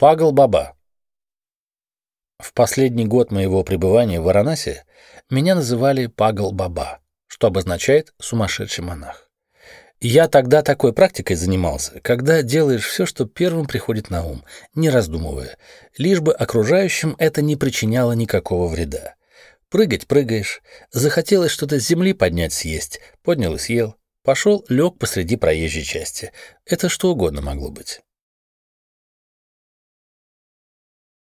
Пагл-баба. В последний год моего пребывания в Варанасе меня называли Пагл-баба, что обозначает «сумасшедший монах». Я тогда такой практикой занимался, когда делаешь все, что первым приходит на ум, не раздумывая, лишь бы окружающим это не причиняло никакого вреда. Прыгать прыгаешь, захотелось что-то с земли поднять съесть, поднял и съел, пошел, лег посреди проезжей части. Это что угодно могло быть.